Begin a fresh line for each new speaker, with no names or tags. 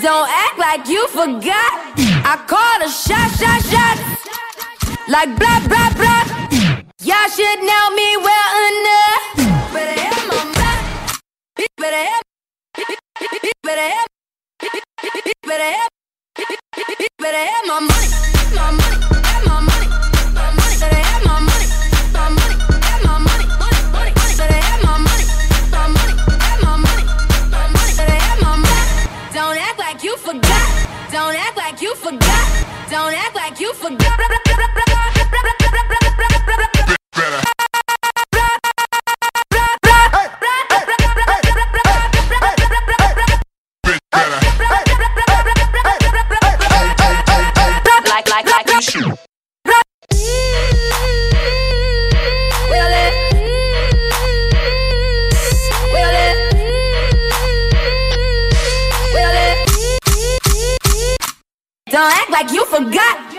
Don't act like you forgot. I called a shot, shot, shot. Like blah, blah, blah. Y'all should know me well enough. Better have my back. Better have. Better have. Better have. Better have my money. My money. Forgot. Don't act like you forgot. Don't act like you forgot. Don't act like you forgot.